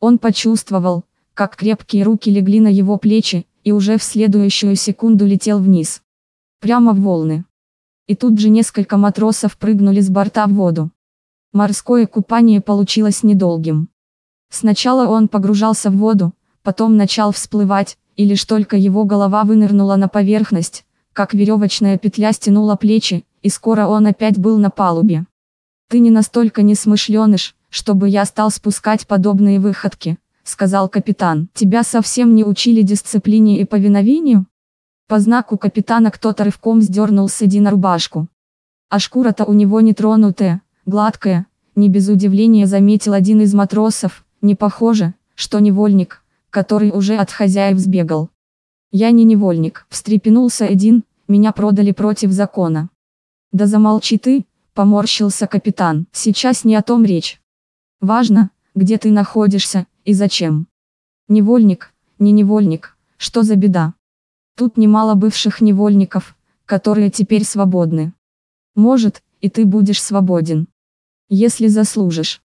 Он почувствовал, как крепкие руки легли на его плечи, и уже в следующую секунду летел вниз. Прямо в волны. И тут же несколько матросов прыгнули с борта в воду. Морское купание получилось недолгим. Сначала он погружался в воду, потом начал всплывать, и лишь только его голова вынырнула на поверхность, как веревочная петля стянула плечи, и скоро он опять был на палубе. «Ты не настолько несмышленыш, чтобы я стал спускать подобные выходки», сказал капитан. «Тебя совсем не учили дисциплине и повиновению?» По знаку капитана кто-то рывком сдернул с Эдина рубашку. А шкура-то у него не тронутая, гладкая, не без удивления заметил один из матросов, не похоже, что невольник, который уже от хозяев сбегал. Я не невольник, встрепенулся один, меня продали против закона. Да замолчи ты, поморщился капитан, сейчас не о том речь. Важно, где ты находишься, и зачем. Невольник, не невольник, что за беда. Тут немало бывших невольников, которые теперь свободны. Может, и ты будешь свободен. Если заслужишь.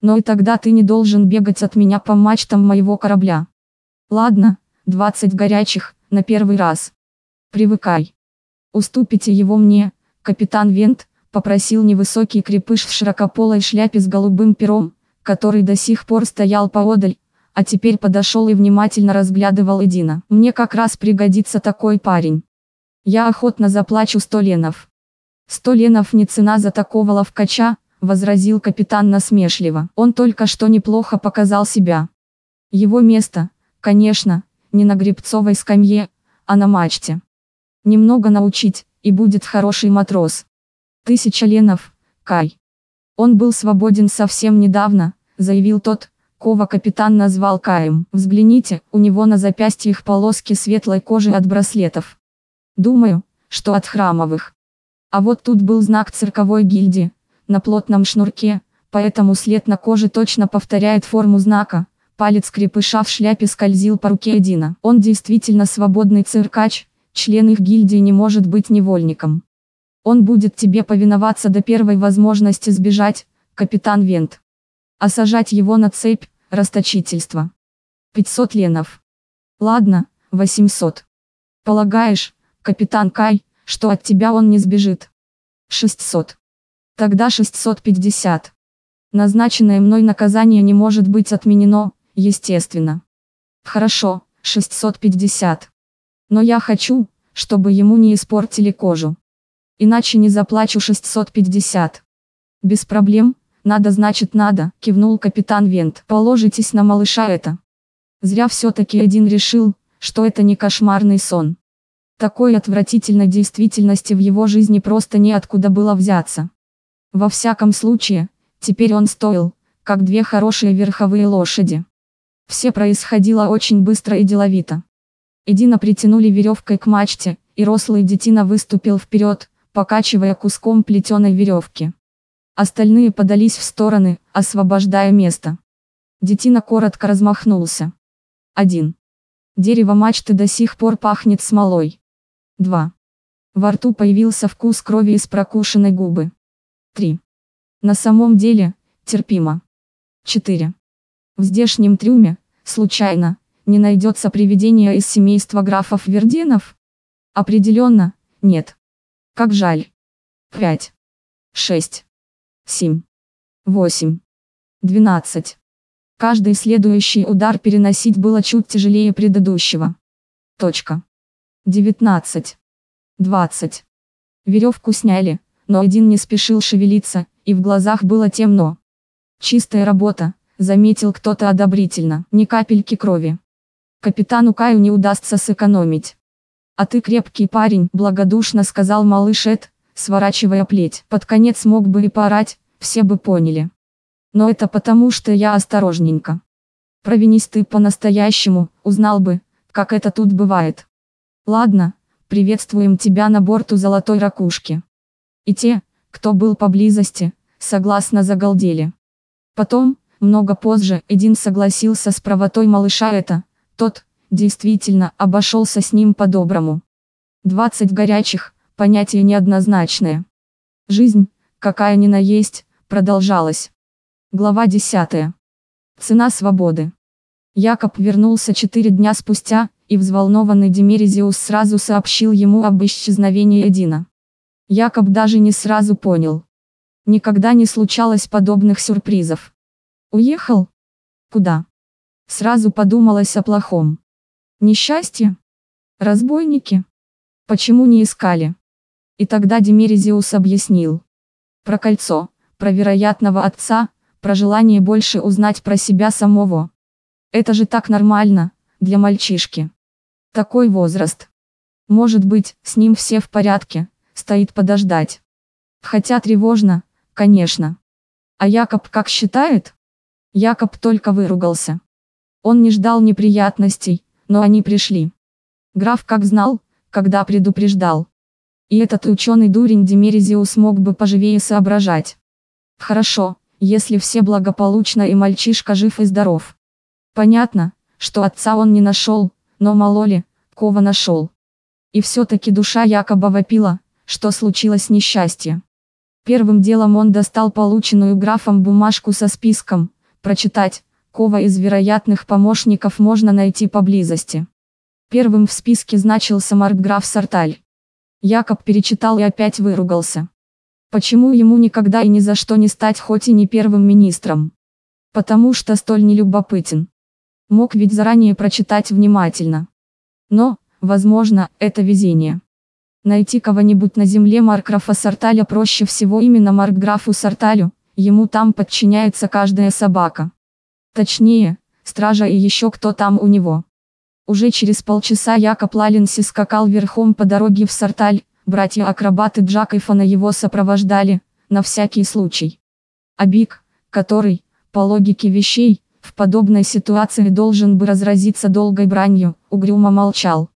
Но и тогда ты не должен бегать от меня по мачтам моего корабля. Ладно, 20 горячих, на первый раз. Привыкай. Уступите его мне, капитан Вент, попросил невысокий крепыш в широкополой шляпе с голубым пером, который до сих пор стоял поодаль, а теперь подошел и внимательно разглядывал Эдина. Мне как раз пригодится такой парень. Я охотно заплачу сто ленов. Сто ленов не цена за такого ловкача, возразил капитан насмешливо. Он только что неплохо показал себя. Его место, конечно, не на гребцовой скамье, а на мачте. Немного научить, и будет хороший матрос. Тысяча ленов, Кай. Он был свободен совсем недавно, заявил тот, кого капитан назвал Каем. Взгляните, у него на запястьях полоски светлой кожи от браслетов. Думаю, что от храмовых. А вот тут был знак цирковой гильдии, на плотном шнурке, поэтому след на коже точно повторяет форму знака. Палец крепыша в шляпе скользил по руке Эдина. Он действительно свободный циркач, член их гильдии не может быть невольником. Он будет тебе повиноваться до первой возможности сбежать, капитан Вент. А сажать его на цепь – расточительство. 500 ленов. Ладно, 800. Полагаешь, капитан Кай, что от тебя он не сбежит? 600. Тогда 650. Назначенное мной наказание не может быть отменено, естественно. Хорошо, 650. Но я хочу, чтобы ему не испортили кожу. Иначе не заплачу 650. Без проблем, надо значит надо, кивнул капитан Вент. Положитесь на малыша это. Зря все-таки один решил, что это не кошмарный сон. Такой отвратительной действительности в его жизни просто неоткуда было взяться. Во всяком случае, теперь он стоил, как две хорошие верховые лошади. Все происходило очень быстро и деловито. Эдина притянули веревкой к мачте, и рослый детина выступил вперед, покачивая куском плетеной веревки. Остальные подались в стороны, освобождая место. Детина коротко размахнулся. 1. Дерево мачты до сих пор пахнет смолой. 2. Во рту появился вкус крови из прокушенной губы. 3. На самом деле, терпимо. 4. В здешнем трюме, случайно, не найдется привидения из семейства графов Верденов? Определенно, нет. Как жаль. 5. 6. 7. 8. 12. Каждый следующий удар переносить было чуть тяжелее предыдущего. Точка. 19. 20. Веревку сняли, но один не спешил шевелиться, и в глазах было темно. Чистая работа, заметил кто-то одобрительно, ни капельки крови. Капитану Каю не удастся сэкономить. А ты крепкий парень, благодушно сказал малыш Эд, сворачивая плеть. Под конец мог бы и поорать, все бы поняли. Но это потому что я осторожненько. Провинись ты по-настоящему, узнал бы, как это тут бывает. Ладно, приветствуем тебя на борту золотой ракушки. И те, кто был поблизости, согласно загалдели. Потом, много позже, Эдин согласился с правотой малыша это, тот, действительно, обошелся с ним по-доброму. 20 горячих, понятие неоднозначное. Жизнь, какая ни на есть, продолжалась. Глава 10. Цена свободы. Якоб вернулся четыре дня спустя, и взволнованный Демерезиус сразу сообщил ему об исчезновении Эдина. Якоб даже не сразу понял. Никогда не случалось подобных сюрпризов. Уехал? Куда? Сразу подумалось о плохом. Несчастье? Разбойники? Почему не искали? И тогда Демерезиус объяснил. Про кольцо, про вероятного отца, про желание больше узнать про себя самого. Это же так нормально, для мальчишки. Такой возраст. Может быть, с ним все в порядке, стоит подождать. Хотя тревожно, конечно. А Якоб как считает? Якоб только выругался. Он не ждал неприятностей, но они пришли. Граф как знал, когда предупреждал. И этот ученый дурень Демерезиус мог бы поживее соображать. Хорошо, если все благополучно и мальчишка жив и здоров. Понятно, что отца он не нашел, но мало ли, кого нашел. И все-таки душа якобы вопила, что случилось несчастье. Первым делом он достал полученную графом бумажку со списком, прочитать, кого из вероятных помощников можно найти поблизости. Первым в списке значился маркграф Сарталь. Якоб перечитал и опять выругался. Почему ему никогда и ни за что не стать хоть и не первым министром? Потому что столь нелюбопытен. Мог ведь заранее прочитать внимательно. Но, возможно, это везение. Найти кого-нибудь на земле Маркграфа Сарталя проще всего именно Маркграфу Сарталю, ему там подчиняется каждая собака. Точнее, стража и еще кто там у него. Уже через полчаса Якоб Лалинси скакал верхом по дороге в Сарталь, братья-акробаты Джак и Фана его сопровождали, на всякий случай. А Бик, который, по логике вещей, в подобной ситуации должен бы разразиться долгой бранью, угрюмо молчал.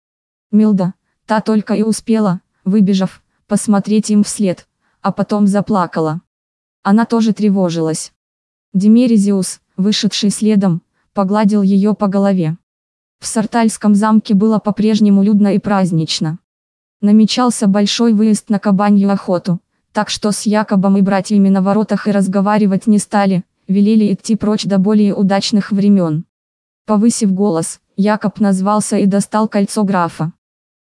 Милда, та только и успела, выбежав, посмотреть им вслед, а потом заплакала. Она тоже тревожилась. Демерезиус, вышедший следом, погладил ее по голове. В Сартальском замке было по-прежнему людно и празднично. Намечался большой выезд на кабанью охоту, так что с Якобом и братьями на воротах и разговаривать не стали, велели идти прочь до более удачных времен. Повысив голос, Якоб назвался и достал кольцо графа.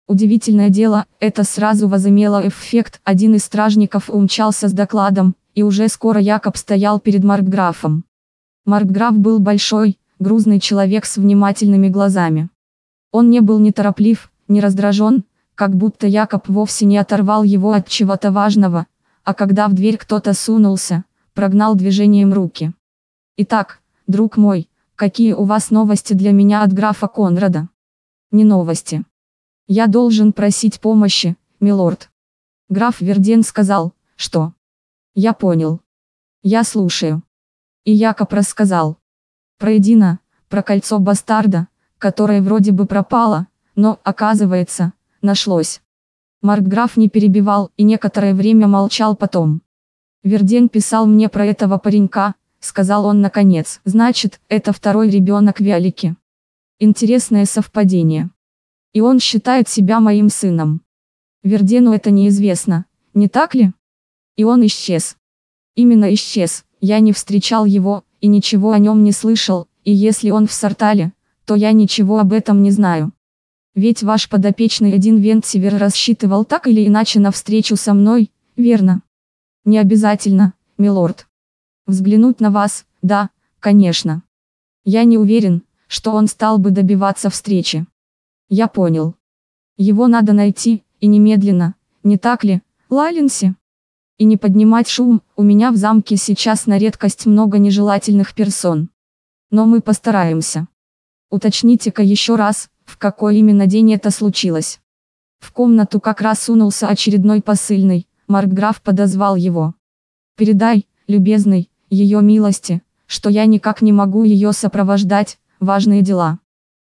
Удивительное дело, это сразу возымело эффект, один из стражников умчался с докладом, и уже скоро Якоб стоял перед Маркграфом. Маркграф был большой, грузный человек с внимательными глазами. Он не был нетороплив, не раздражен, как будто Якоб вовсе не оторвал его от чего-то важного, а когда в дверь кто-то сунулся, прогнал движением руки. Итак, друг мой, какие у вас новости для меня от графа Конрада? Не новости. Я должен просить помощи, милорд. Граф Верден сказал, что? Я понял. Я слушаю. И Якоб рассказал. Про Эдина, про кольцо бастарда, которое вроде бы пропало, но, оказывается, нашлось. Маркграф не перебивал и некоторое время молчал потом. Верден писал мне про этого паренька, сказал он наконец. Значит, это второй ребенок Виолики. Интересное совпадение. И он считает себя моим сыном. Вердену это неизвестно, не так ли? И он исчез. Именно исчез, я не встречал его, и ничего о нем не слышал, и если он в Сартале, то я ничего об этом не знаю. Ведь ваш подопечный один Вентсивер рассчитывал так или иначе на встречу со мной, верно? Не обязательно, милорд. Взглянуть на вас, да, конечно. Я не уверен, что он стал бы добиваться встречи. Я понял. Его надо найти, и немедленно, не так ли, Лалинси? И не поднимать шум, у меня в замке сейчас на редкость много нежелательных персон. Но мы постараемся. Уточните-ка еще раз, в какой именно день это случилось. В комнату как раз сунулся очередной посыльный, Маркграф подозвал его. «Передай, любезный, ее милости, что я никак не могу ее сопровождать, важные дела».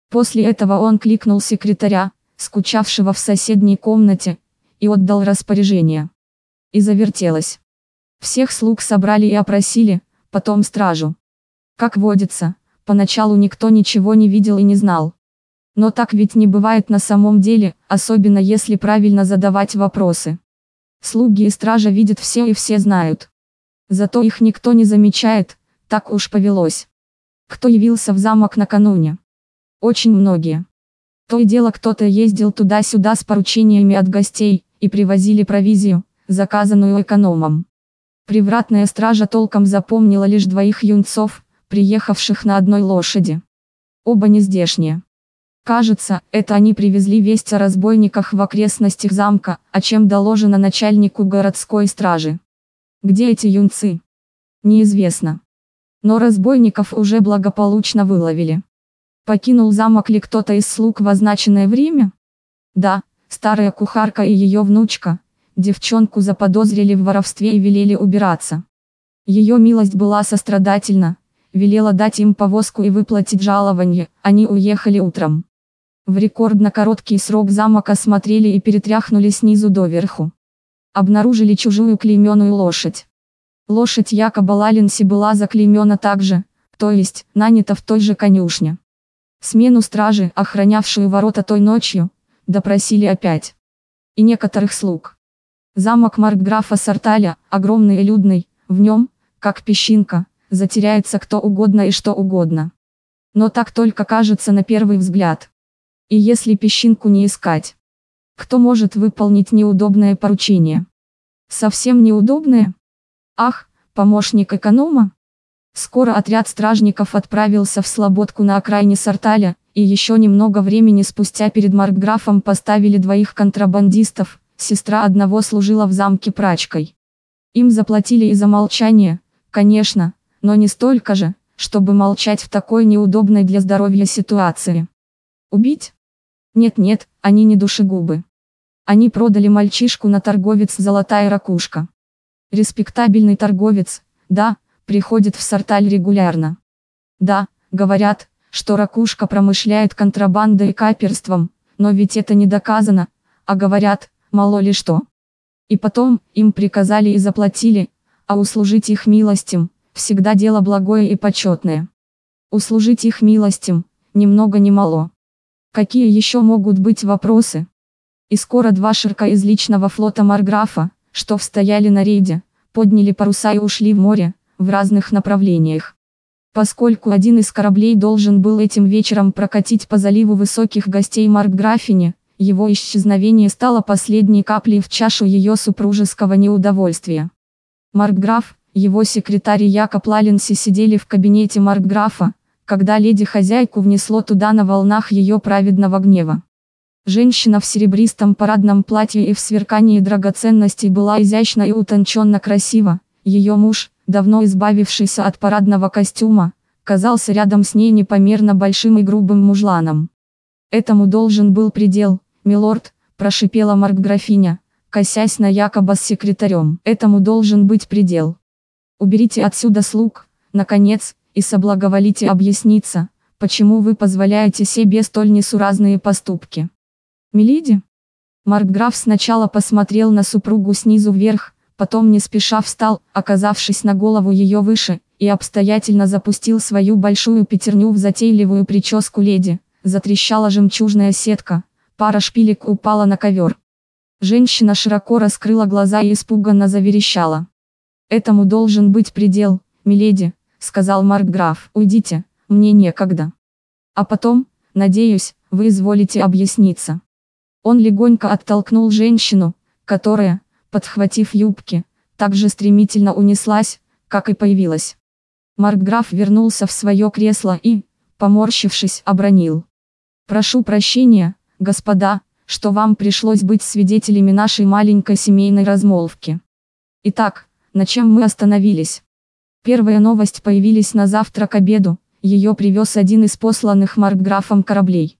После этого он кликнул секретаря, скучавшего в соседней комнате, и отдал распоряжение. И завертелось. Всех слуг собрали и опросили, потом стражу. Как водится, поначалу никто ничего не видел и не знал. Но так ведь не бывает на самом деле, особенно если правильно задавать вопросы. Слуги и стража видят все и все знают. Зато их никто не замечает, так уж повелось. Кто явился в замок накануне? Очень многие. То и дело кто-то ездил туда-сюда с поручениями от гостей, и привозили провизию, заказанную экономом. Привратная стража толком запомнила лишь двоих юнцов, приехавших на одной лошади. Оба не здешние. Кажется, это они привезли весть о разбойниках в окрестностях замка, о чем доложено начальнику городской стражи. Где эти юнцы? Неизвестно. Но разбойников уже благополучно выловили. Покинул замок ли кто-то из слуг в означенное время? Да, старая кухарка и ее внучка. Девчонку заподозрили в воровстве и велели убираться. Ее милость была сострадательна, велела дать им повозку и выплатить жалование, они уехали утром. В рекордно короткий срок замок осмотрели и перетряхнули снизу доверху. Обнаружили чужую клейменную лошадь. Лошадь якобы Лалинси была заклеймена также, то есть, нанята в той же конюшне. Смену стражи, охранявшую ворота той ночью, допросили опять. И некоторых слуг. Замок Маркграфа Сарталя, огромный и людный, в нем, как песчинка, затеряется кто угодно и что угодно. Но так только кажется на первый взгляд. И если песчинку не искать, кто может выполнить неудобное поручение? Совсем неудобное? Ах, помощник эконома? Скоро отряд стражников отправился в Слободку на окраине Сарталя, и еще немного времени спустя перед Маркграфом поставили двоих контрабандистов, сестра одного служила в замке прачкой. Им заплатили и за молчание, конечно, но не столько же, чтобы молчать в такой неудобной для здоровья ситуации. Убить? Нет-нет, они не душегубы. Они продали мальчишку на торговец «Золотая ракушка». Респектабельный торговец, да, приходит в Сарталь регулярно. Да, говорят, что ракушка промышляет контрабандой и каперством, но ведь это не доказано, а говорят, мало ли что. И потом, им приказали и заплатили, а услужить их милостям, всегда дело благое и почетное. Услужить их милостям, ни много ни мало. Какие еще могут быть вопросы? И скоро два ширка из личного флота Марграфа, что встояли на рейде, подняли паруса и ушли в море, в разных направлениях. Поскольку один из кораблей должен был этим вечером прокатить по заливу высоких гостей Маркграфине, его исчезновение стало последней каплей в чашу ее супружеского неудовольствия. Маркграф, его секретарь Якоб Лалинси сидели в кабинете Маркграфа, когда леди-хозяйку внесло туда на волнах ее праведного гнева. Женщина в серебристом парадном платье и в сверкании драгоценностей была изящна и утонченно красива, ее муж, давно избавившийся от парадного костюма, казался рядом с ней непомерно большим и грубым мужланом. Этому должен был предел, милорд, прошипела маркграфиня, косясь на якобы с секретарем. Этому должен быть предел. Уберите отсюда слуг, наконец, и соблаговолите объясниться, почему вы позволяете себе столь несуразные поступки. Миледи? Маркграф сначала посмотрел на супругу снизу вверх, потом не спеша встал, оказавшись на голову ее выше, и обстоятельно запустил свою большую пятерню в затейливую прическу леди. Затрещала жемчужная сетка, пара шпилек упала на ковер. Женщина широко раскрыла глаза и испуганно заверещала. «Этому должен быть предел, миледи», — сказал Маркграф. «Уйдите, мне некогда. А потом, надеюсь, вы изволите объясниться». Он легонько оттолкнул женщину, которая, подхватив юбки, так же стремительно унеслась, как и появилась. Маркграф вернулся в свое кресло и, поморщившись, обронил. «Прошу прощения, господа, что вам пришлось быть свидетелями нашей маленькой семейной размолвки. Итак, на чем мы остановились?» Первая новость появились на завтра к обеду, ее привез один из посланных Маркграфом кораблей.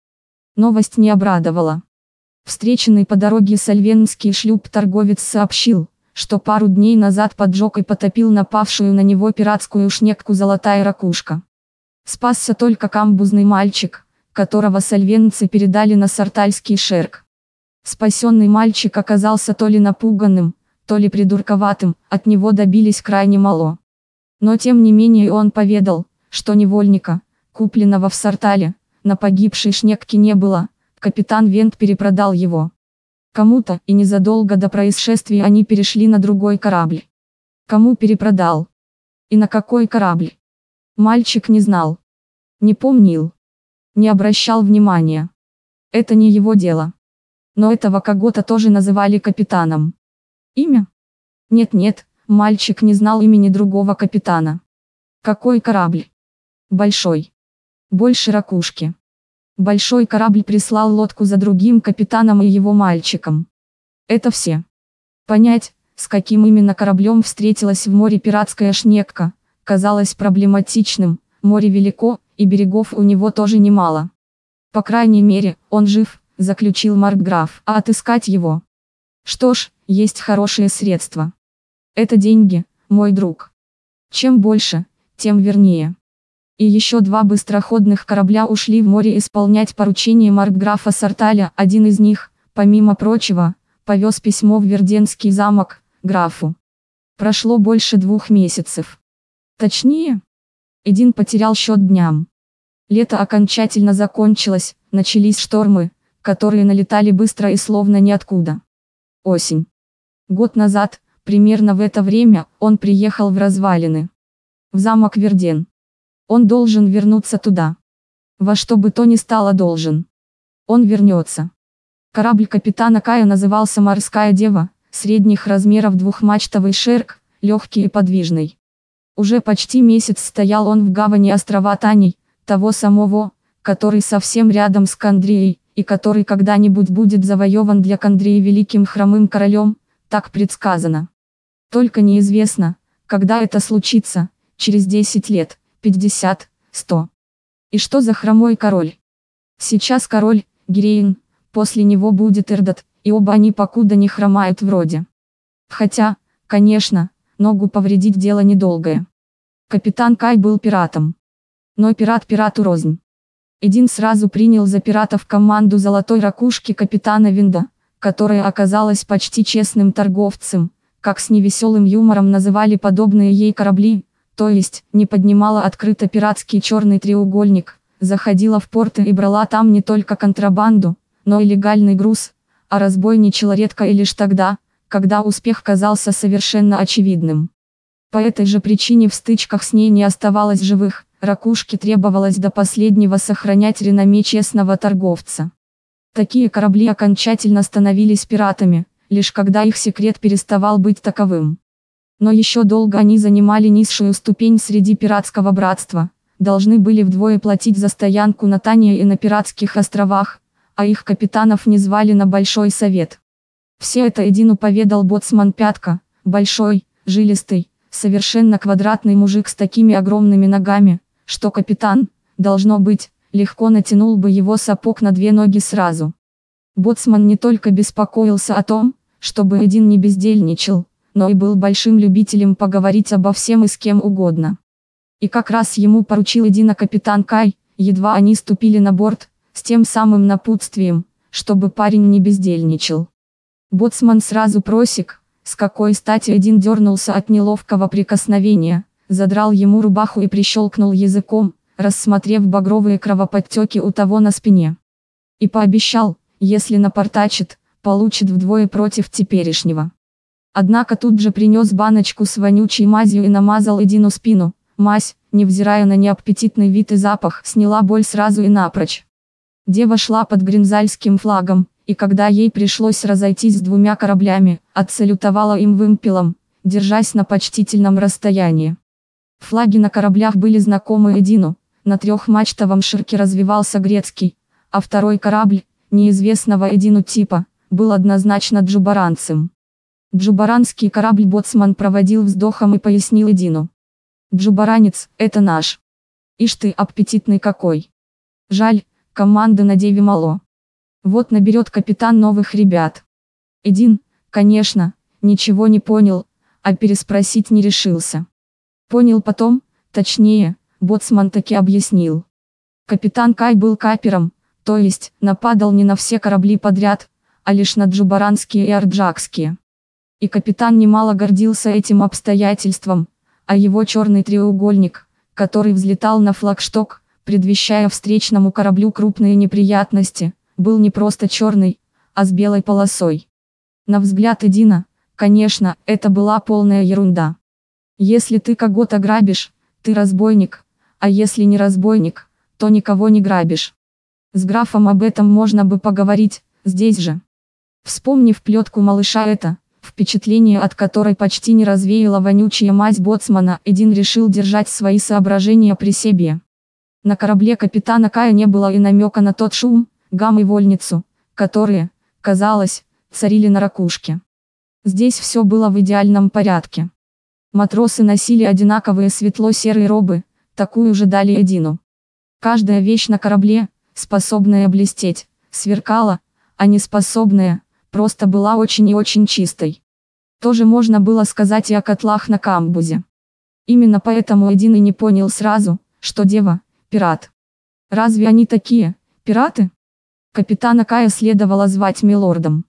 Новость не обрадовала. Встреченный по дороге сальвенский шлюп-торговец сообщил, что пару дней назад поджег и потопил напавшую на него пиратскую шнекку «Золотая ракушка». Спасся только камбузный мальчик, которого сальвенцы передали на сартальский шерк. Спасенный мальчик оказался то ли напуганным, то ли придурковатым, от него добились крайне мало. Но тем не менее он поведал, что невольника, купленного в Сартале, на погибшей шнекке не было, Капитан Вент перепродал его. Кому-то, и незадолго до происшествия они перешли на другой корабль. Кому перепродал? И на какой корабль? Мальчик не знал. Не помнил. Не обращал внимания. Это не его дело. Но этого кого-то тоже называли капитаном. Имя? Нет-нет, мальчик не знал имени другого капитана. Какой корабль? Большой. Больше ракушки. Большой корабль прислал лодку за другим капитаном и его мальчиком. Это все. Понять, с каким именно кораблем встретилась в море пиратская шнекка, казалось проблематичным, море велико, и берегов у него тоже немало. По крайней мере, он жив, заключил Маркграф, а отыскать его. Что ж, есть хорошие средства. Это деньги, мой друг. Чем больше, тем вернее. И еще два быстроходных корабля ушли в море исполнять поручение Маркграфа Сарталя, один из них, помимо прочего, повез письмо в Верденский замок, графу. Прошло больше двух месяцев. Точнее, Эдин потерял счет дням. Лето окончательно закончилось, начались штормы, которые налетали быстро и словно ниоткуда. Осень. Год назад, примерно в это время, он приехал в развалины. В замок Верден. Он должен вернуться туда. Во что бы то ни стало должен. Он вернется. Корабль капитана Кая назывался «Морская дева», средних размеров двухмачтовый шерк, легкий и подвижный. Уже почти месяц стоял он в гавани острова Таней, того самого, который совсем рядом с Кандрией, и который когда-нибудь будет завоеван для Кандрии великим хромым королем, так предсказано. Только неизвестно, когда это случится, через 10 лет, 50, 100. И что за хромой король? Сейчас король, Гирейн, после него будет Эрдот, и оба они покуда не хромают вроде. Хотя, конечно, ногу повредить дело недолгое. Капитан Кай был пиратом. Но пират пирату рознь. Эдин сразу принял за пиратов команду золотой ракушки капитана Винда, которая оказалась почти честным торговцем, как с невеселым юмором называли подобные ей корабли, то есть, не поднимала открыто пиратский черный треугольник, заходила в порты и брала там не только контрабанду, но и легальный груз, а разбойничала редко и лишь тогда, когда успех казался совершенно очевидным. По этой же причине в стычках с ней не оставалось живых, Ракушке требовалось до последнего сохранять реноме честного торговца. Такие корабли окончательно становились пиратами, лишь когда их секрет переставал быть таковым. Но еще долго они занимали низшую ступень среди пиратского братства, должны были вдвое платить за стоянку на Тане и на пиратских островах, а их капитанов не звали на Большой Совет. Все это Эдину поведал боцман Пятка, большой, жилистый, совершенно квадратный мужик с такими огромными ногами, что капитан, должно быть, легко натянул бы его сапог на две ноги сразу. Боцман не только беспокоился о том, чтобы один не бездельничал, но и был большим любителем поговорить обо всем и с кем угодно. И как раз ему поручил Эдина капитан Кай, едва они ступили на борт, с тем самым напутствием, чтобы парень не бездельничал. Боцман сразу просек, с какой стати один дернулся от неловкого прикосновения, задрал ему рубаху и прищелкнул языком, рассмотрев багровые кровоподтеки у того на спине. И пообещал, если напортачит, получит вдвое против теперешнего. Однако тут же принес баночку с вонючей мазью и намазал Эдину спину. Мазь, невзирая на неаппетитный вид и запах, сняла боль сразу и напрочь. Дева шла под гринзальским флагом, и когда ей пришлось разойтись с двумя кораблями, отсалютовала им вымпелом, держась на почтительном расстоянии. Флаги на кораблях были знакомы Эдину, на трехмачтовом ширке развивался грецкий, а второй корабль, неизвестного Эдину типа, был однозначно джубаранцем. Джубаранский корабль боцман проводил вздохом и пояснил Эдину. Джубаранец, это наш. Ишь ты, аппетитный какой. Жаль, команды на деве мало. Вот наберет капитан новых ребят. Эдин, конечно, ничего не понял, а переспросить не решился. Понял потом, точнее, боцман таки объяснил. Капитан Кай был капером, то есть, нападал не на все корабли подряд, а лишь на джубаранские и арджакские. И капитан немало гордился этим обстоятельством, а его черный треугольник, который взлетал на флагшток, предвещая встречному кораблю крупные неприятности, был не просто черный, а с белой полосой. На взгляд Эдина, конечно, это была полная ерунда. Если ты кого-то грабишь, ты разбойник, а если не разбойник, то никого не грабишь. С графом об этом можно бы поговорить, здесь же. Вспомнив плетку малыша это, впечатление от которой почти не развеяла вонючая мазь боцмана, Эдин решил держать свои соображения при себе. На корабле капитана Кая не было и намека на тот шум, гам и вольницу, которые, казалось, царили на ракушке. Здесь все было в идеальном порядке. Матросы носили одинаковые светло-серые робы, такую же дали Эдину. Каждая вещь на корабле, способная блестеть, сверкала, а не способная, просто была очень и очень чистой. Тоже можно было сказать и о котлах на камбузе. Именно поэтому Эдин и не понял сразу, что дева – пират. Разве они такие, пираты? Капитана Кая следовало звать милордом.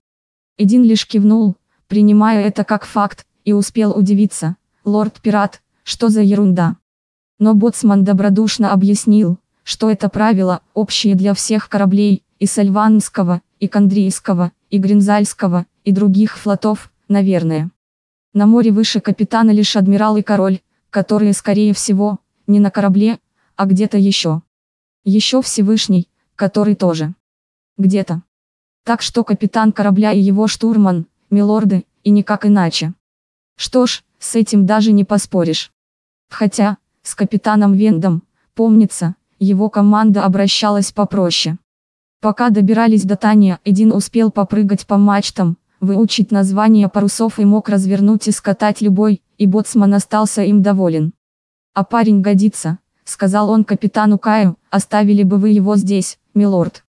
Эдин лишь кивнул, принимая это как факт, и успел удивиться, лорд-пират, что за ерунда. Но боцман добродушно объяснил, что это правило, общее для всех кораблей, и Сальванского, и Кандрийского, и Гринзальского, и других флотов, наверное. На море выше капитана лишь адмирал и король, которые, скорее всего, не на корабле, а где-то еще. Еще Всевышний, который тоже. Где-то. Так что капитан корабля и его штурман, милорды, и никак иначе. Что ж, с этим даже не поспоришь. Хотя, с капитаном Вендом, помнится, его команда обращалась попроще. Пока добирались до Тани, Эдин успел попрыгать по мачтам, выучить названия парусов и мог развернуть и скатать любой, и боцман остался им доволен. «А парень годится», — сказал он капитану Каю, — «оставили бы вы его здесь, милорд».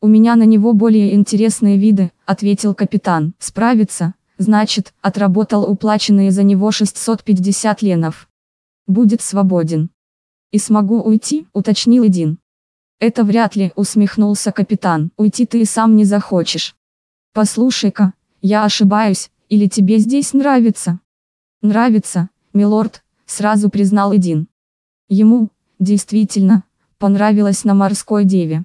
«У меня на него более интересные виды», — ответил капитан. «Справится, значит, отработал уплаченные за него 650 ленов. Будет свободен». «И смогу уйти», — уточнил Эдин. Это вряд ли, усмехнулся капитан. Уйти ты и сам не захочешь. Послушай-ка, я ошибаюсь, или тебе здесь нравится? Нравится, милорд, сразу признал Эдин. Ему, действительно, понравилось на морской деве.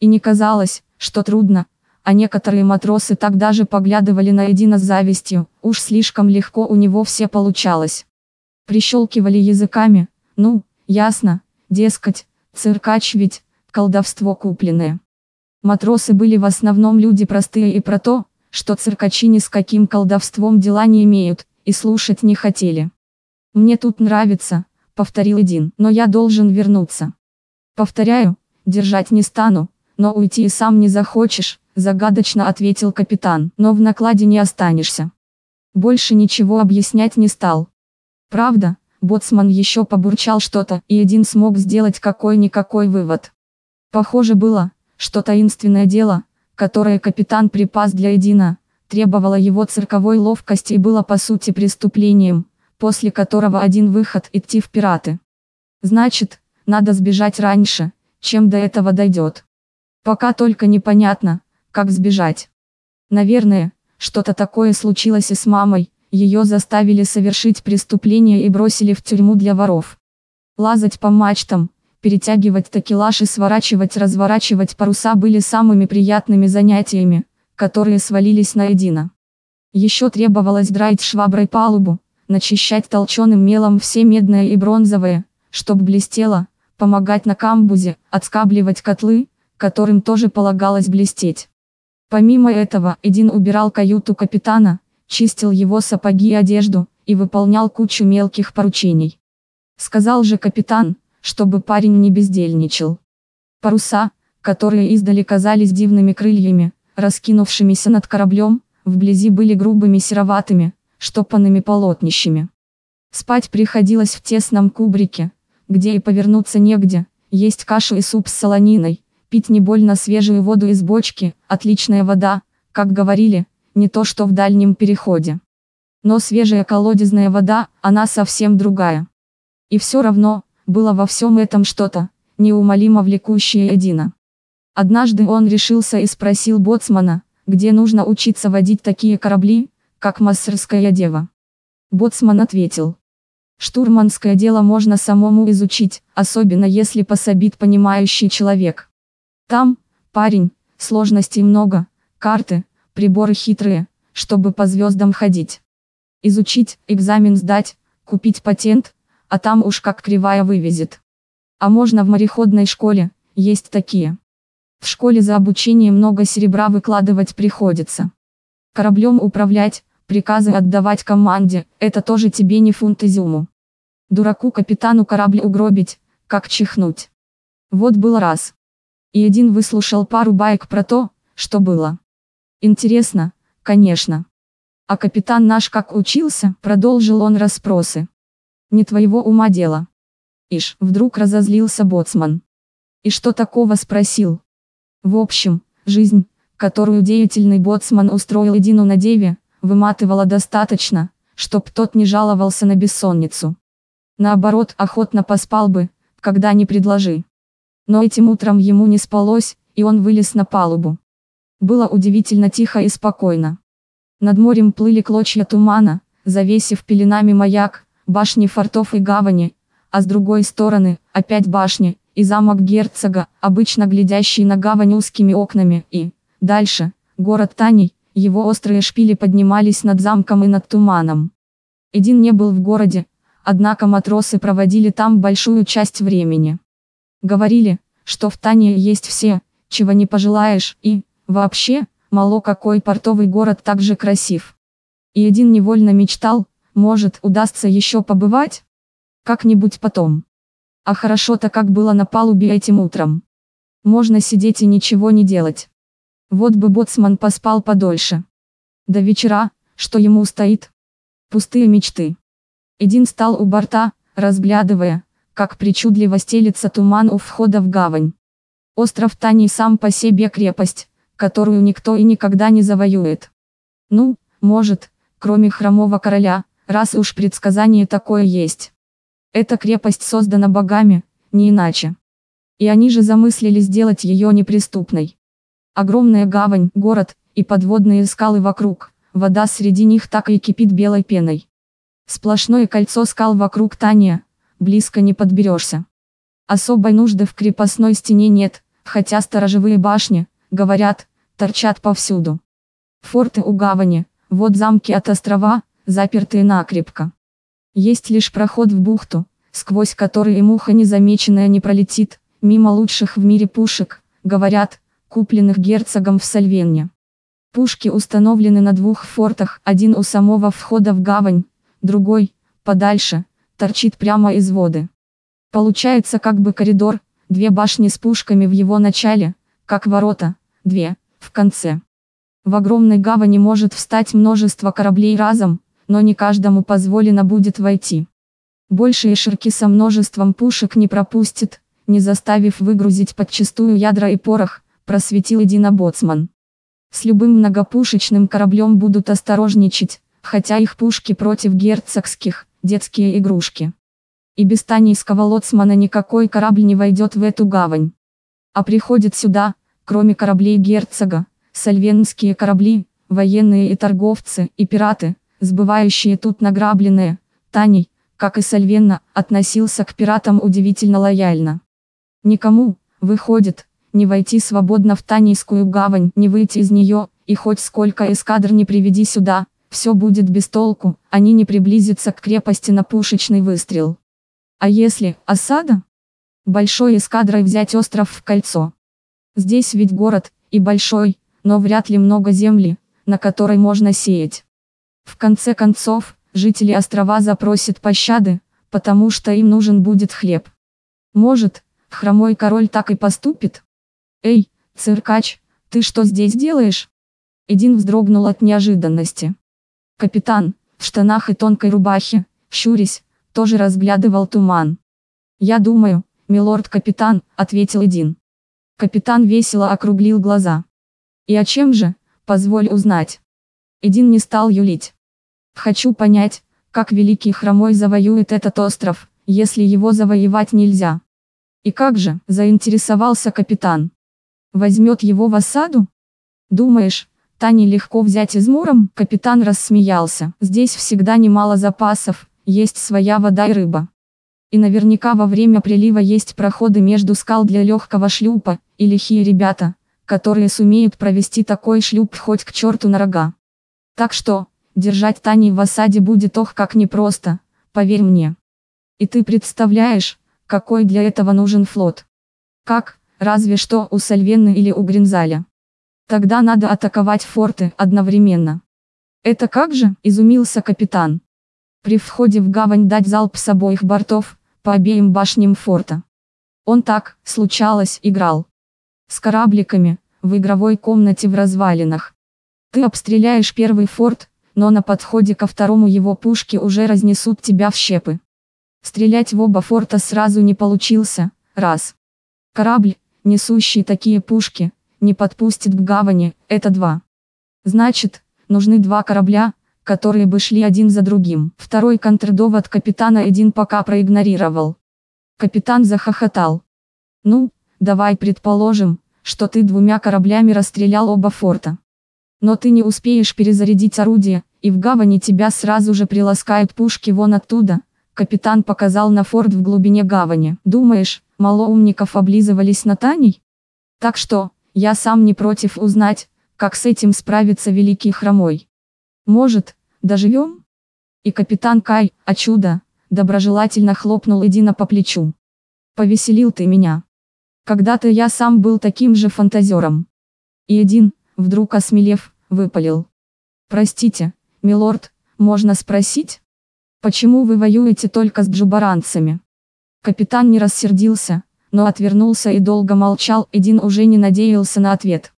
И не казалось, что трудно, а некоторые матросы так даже поглядывали на Эдина с завистью, уж слишком легко у него все получалось. Прищелкивали языками, ну, ясно, дескать, циркач ведь, колдовство купленное. Матросы были в основном люди простые и про то, что циркачи ни с каким колдовством дела не имеют, и слушать не хотели. «Мне тут нравится», — повторил один, — «но я должен вернуться». «Повторяю, держать не стану, но уйти и сам не захочешь», — загадочно ответил капитан, «но в накладе не останешься». Больше ничего объяснять не стал. Правда, боцман еще побурчал что-то, и один смог сделать какой-никакой вывод. Похоже было, что таинственное дело, которое капитан припас для Эдина, требовало его цирковой ловкости и было по сути преступлением, после которого один выход идти в пираты. Значит, надо сбежать раньше, чем до этого дойдет. Пока только непонятно, как сбежать. Наверное, что-то такое случилось и с мамой, ее заставили совершить преступление и бросили в тюрьму для воров. Лазать по мачтам, перетягивать такелаж и сворачивать-разворачивать паруса были самыми приятными занятиями, которые свалились на Эдина. Еще требовалось драить шваброй палубу, начищать толченым мелом все медное и бронзовое, чтоб блестело, помогать на камбузе, отскабливать котлы, которым тоже полагалось блестеть. Помимо этого, Эдин убирал каюту капитана, чистил его сапоги и одежду, и выполнял кучу мелких поручений. Сказал же капитан, чтобы парень не бездельничал. Паруса, которые издали казались дивными крыльями, раскинувшимися над кораблем, вблизи были грубыми сероватыми, штопанными полотнищами. Спать приходилось в тесном кубрике, где и повернуться негде, есть кашу и суп с солониной, пить не больно свежую воду из бочки, отличная вода, как говорили, не то что в дальнем переходе. Но свежая колодезная вода, она совсем другая. И все равно, было во всем этом что-то, неумолимо влекущее Эдина. Однажды он решился и спросил боцмана, где нужно учиться водить такие корабли, как Массерская дева. Боцман ответил. Штурманское дело можно самому изучить, особенно если пособит понимающий человек. Там, парень, сложностей много, карты, приборы хитрые, чтобы по звездам ходить. Изучить, экзамен сдать, купить патент, а там уж как кривая вывезет. А можно в мореходной школе, есть такие. В школе за обучение много серебра выкладывать приходится. Кораблем управлять, приказы отдавать команде, это тоже тебе не фунт изюму. Дураку капитану корабль угробить, как чихнуть. Вот был раз. И один выслушал пару баек про то, что было. Интересно, конечно. А капитан наш как учился, продолжил он расспросы. Не твоего ума дело. Ишь, вдруг разозлился боцман. И что такого спросил? В общем, жизнь, которую деятельный боцман устроил Эдину на деве, выматывала достаточно, чтоб тот не жаловался на бессонницу. Наоборот, охотно поспал бы, когда не предложи. Но этим утром ему не спалось, и он вылез на палубу. Было удивительно тихо и спокойно. Над морем плыли клочья тумана, завесив пеленами маяк, башни фортов и гавани, а с другой стороны, опять башни, и замок герцога, обычно глядящий на гавань узкими окнами, и, дальше, город Таней, его острые шпили поднимались над замком и над туманом. Эдин не был в городе, однако матросы проводили там большую часть времени. Говорили, что в Тане есть все, чего не пожелаешь, и, вообще, мало какой портовый город так же красив. И один невольно мечтал, может, удастся еще побывать? Как-нибудь потом. А хорошо-то как было на палубе этим утром. Можно сидеть и ничего не делать. Вот бы боцман поспал подольше. До вечера, что ему стоит? Пустые мечты. Эдин стал у борта, разглядывая, как причудливо стелится туман у входа в гавань. Остров Тани сам по себе крепость, которую никто и никогда не завоюет. Ну, может, кроме хромого короля, раз уж предсказание такое есть. Эта крепость создана богами, не иначе. И они же замыслили сделать ее неприступной. Огромная гавань, город, и подводные скалы вокруг, вода среди них так и кипит белой пеной. Сплошное кольцо скал вокруг Тания, близко не подберешься. Особой нужды в крепостной стене нет, хотя сторожевые башни, говорят, торчат повсюду. Форты у гавани, вот замки от острова, запертые накрепко. Есть лишь проход в бухту, сквозь который и муха незамеченная не пролетит, мимо лучших в мире пушек, говорят, купленных герцогом в Сальвенне. Пушки установлены на двух фортах, один у самого входа в гавань, другой, подальше, торчит прямо из воды. Получается как бы коридор, две башни с пушками в его начале, как ворота, две, в конце. В огромной гавани может встать множество кораблей разом, но не каждому позволено будет войти. Большие ширки со множеством пушек не пропустит, не заставив выгрузить подчистую ядра и порох, просветил Дина Боцман. С любым многопушечным кораблем будут осторожничать, хотя их пушки против герцогских, детские игрушки. И без танийского лоцмана никакой корабль не войдет в эту гавань. А приходит сюда, кроме кораблей герцога, сальвенские корабли, военные и торговцы, и пираты, сбывающие тут награбленное, Таней, как и Сальвенна, относился к пиратам удивительно лояльно. Никому, выходит, не войти свободно в Танийскую гавань, не выйти из нее, и хоть сколько эскадр не приведи сюда, все будет без толку, они не приблизятся к крепости на пушечный выстрел. А если осада? Большой эскадрой взять остров в кольцо. Здесь ведь город, и большой, но вряд ли много земли, на которой можно сеять. В конце концов, жители острова запросят пощады, потому что им нужен будет хлеб. Может, хромой король так и поступит? Эй, циркач, ты что здесь делаешь? Эдин вздрогнул от неожиданности. Капитан, в штанах и тонкой рубахе, щурясь, тоже разглядывал туман. «Я думаю, милорд-капитан», — ответил Эдин. Капитан весело округлил глаза. «И о чем же, позволь узнать?» Эдин не стал юлить. «Хочу понять, как великий хромой завоюет этот остров, если его завоевать нельзя». «И как же?» – заинтересовался капитан. «Возьмет его в осаду?» «Думаешь, Тане легко взять измором?» Капитан рассмеялся. «Здесь всегда немало запасов, есть своя вода и рыба. И наверняка во время прилива есть проходы между скал для легкого шлюпа, и лихие ребята, которые сумеют провести такой шлюп хоть к черту на рога. Так что, держать Тани в осаде будет ох как непросто, поверь мне. И ты представляешь, какой для этого нужен флот. Как, разве что у Сальвенны или у Гринзаля. Тогда надо атаковать форты одновременно. Это как же, изумился капитан. При входе в гавань дать залп с обоих бортов, по обеим башням форта. Он так, случалось, играл. С корабликами, в игровой комнате в развалинах. Ты обстреляешь первый форт, но на подходе ко второму его пушки уже разнесут тебя в щепы. Стрелять в оба форта сразу не получился, раз. Корабль, несущий такие пушки, не подпустит к гавани, это два. Значит, нужны два корабля, которые бы шли один за другим. Второй контрдовод капитана один пока проигнорировал. Капитан захохотал. Ну, давай предположим, что ты двумя кораблями расстрелял оба форта. Но ты не успеешь перезарядить орудие, и в гавани тебя сразу же приласкают пушки вон оттуда. Капитан показал на форт в глубине гавани. Думаешь, мало умников облизывались на Таней? Так что, я сам не против узнать, как с этим справится великий хромой. Может, доживем? И капитан Кай, а чудо, доброжелательно хлопнул Эдина по плечу. Повеселил ты меня. Когда-то я сам был таким же фантазером. И один, вдруг осмелев, выпалил. Простите, милорд, можно спросить? Почему вы воюете только с джубаранцами? Капитан не рассердился, но отвернулся и долго молчал, Эдин уже не надеялся на ответ.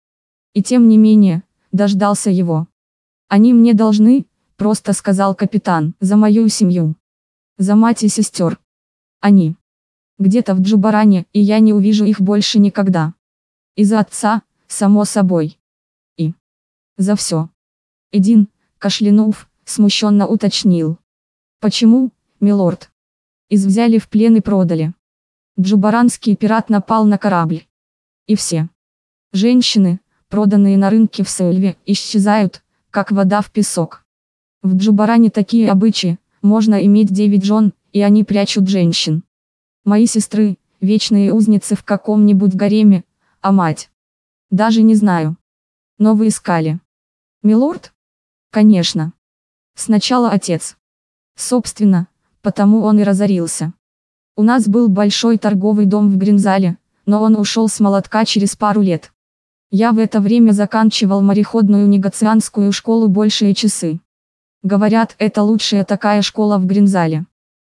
И тем не менее, дождался его. «Они мне должны», — просто сказал капитан, — «за мою семью. За мать и сестер. Они. Где-то в Джубаране, и я не увижу их больше никогда. И за отца, само собой. И. За все». Эдин, кашлянув, смущенно уточнил. «Почему, милорд?» Из взяли в плен и продали. Джубаранский пират напал на корабль. И все. Женщины, проданные на рынке в Сельве, исчезают, как вода в песок. В Джубаране такие обычаи, можно иметь девять жен, и они прячут женщин. Мои сестры, вечные узницы в каком-нибудь гареме, а мать? Даже не знаю. Но вы искали. Милорд? Конечно. Сначала отец. Собственно, потому он и разорился. У нас был большой торговый дом в Гринзале, но он ушел с молотка через пару лет. Я в это время заканчивал мореходную негацианскую школу большие часы. Говорят, это лучшая такая школа в Гринзале.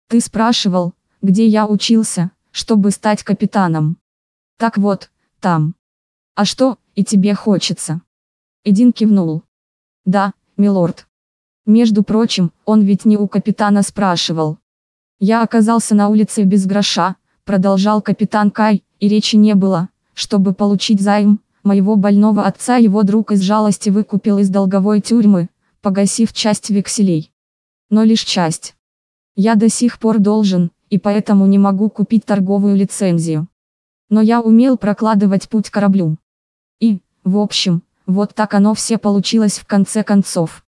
Ты спрашивал, где я учился, чтобы стать капитаном. Так вот, там. А что, и тебе хочется? Эдин кивнул. Да, милорд. Между прочим, он ведь не у капитана спрашивал. Я оказался на улице без гроша, продолжал капитан Кай, и речи не было, чтобы получить займ, моего больного отца его друг из жалости выкупил из долговой тюрьмы, погасив часть векселей. Но лишь часть. Я до сих пор должен, и поэтому не могу купить торговую лицензию. Но я умел прокладывать путь кораблю. И, в общем, вот так оно все получилось в конце концов.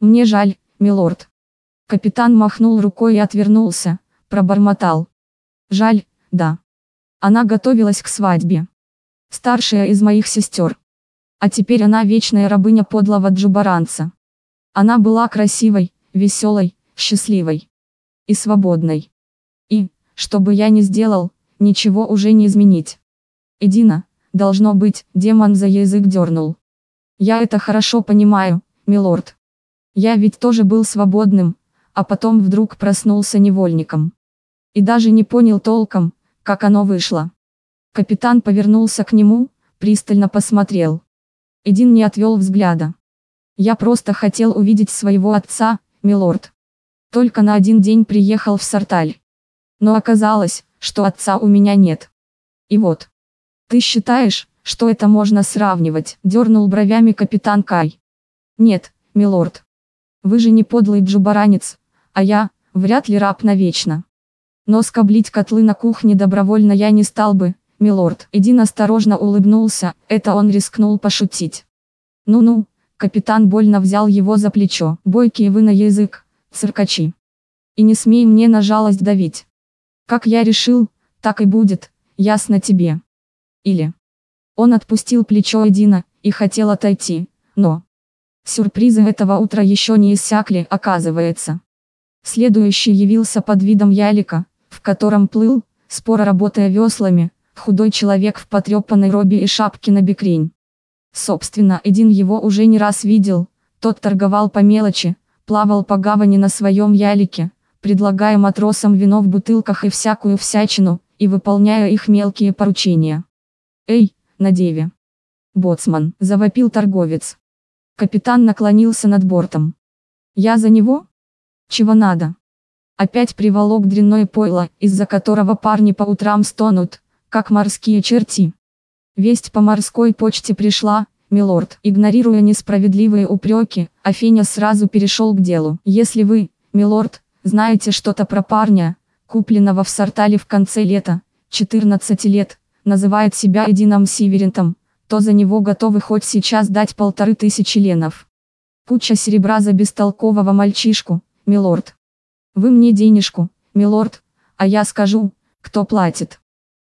Мне жаль, милорд. Капитан махнул рукой и отвернулся, пробормотал. Жаль, да. Она готовилась к свадьбе. Старшая из моих сестер. А теперь она вечная рабыня подлого джубаранца. Она была красивой, веселой, счастливой и свободной. И, что бы я ни сделал, ничего уже не изменить. Эдина, должно быть, демон за язык дернул. Я это хорошо понимаю, милорд. Я ведь тоже был свободным, а потом вдруг проснулся невольником. И даже не понял толком, как оно вышло. Капитан повернулся к нему, пристально посмотрел. Эдин не отвел взгляда. Я просто хотел увидеть своего отца, милорд. Только на один день приехал в Сарталь. Но оказалось, что отца у меня нет. И вот. Ты считаешь, что это можно сравнивать? Дернул бровями капитан Кай. Нет, милорд. Вы же не подлый джубаранец, а я, вряд ли раб навечно. Но скоблить котлы на кухне добровольно я не стал бы, милорд. Эдин осторожно улыбнулся, это он рискнул пошутить. Ну-ну, капитан больно взял его за плечо. Бойкие вы на язык, циркачи. И не смей мне на жалость давить. Как я решил, так и будет, ясно тебе. Или. Он отпустил плечо Эдина, и хотел отойти, но... Сюрпризы этого утра еще не иссякли, оказывается. Следующий явился под видом ялика, в котором плыл, споро работая веслами, худой человек в потрепанной робе и шапке на бекрень. Собственно, Эдин его уже не раз видел, тот торговал по мелочи, плавал по гавани на своем ялике, предлагая матросам вино в бутылках и всякую всячину, и выполняя их мелкие поручения. «Эй, на деве!» «Боцман!» – завопил торговец. Капитан наклонился над бортом. «Я за него? Чего надо?» Опять приволок дрянное пойло, из-за которого парни по утрам стонут, как морские черти. Весть по морской почте пришла, милорд. Игнорируя несправедливые упреки, Афиня сразу перешел к делу. Если вы, милорд, знаете что-то про парня, купленного в Сартале в конце лета, 14 лет, называет себя Эдином Сиверентом, то за него готовы хоть сейчас дать полторы тысячи ленов. Куча серебра за бестолкового мальчишку, милорд. Вы мне денежку, милорд, а я скажу, кто платит.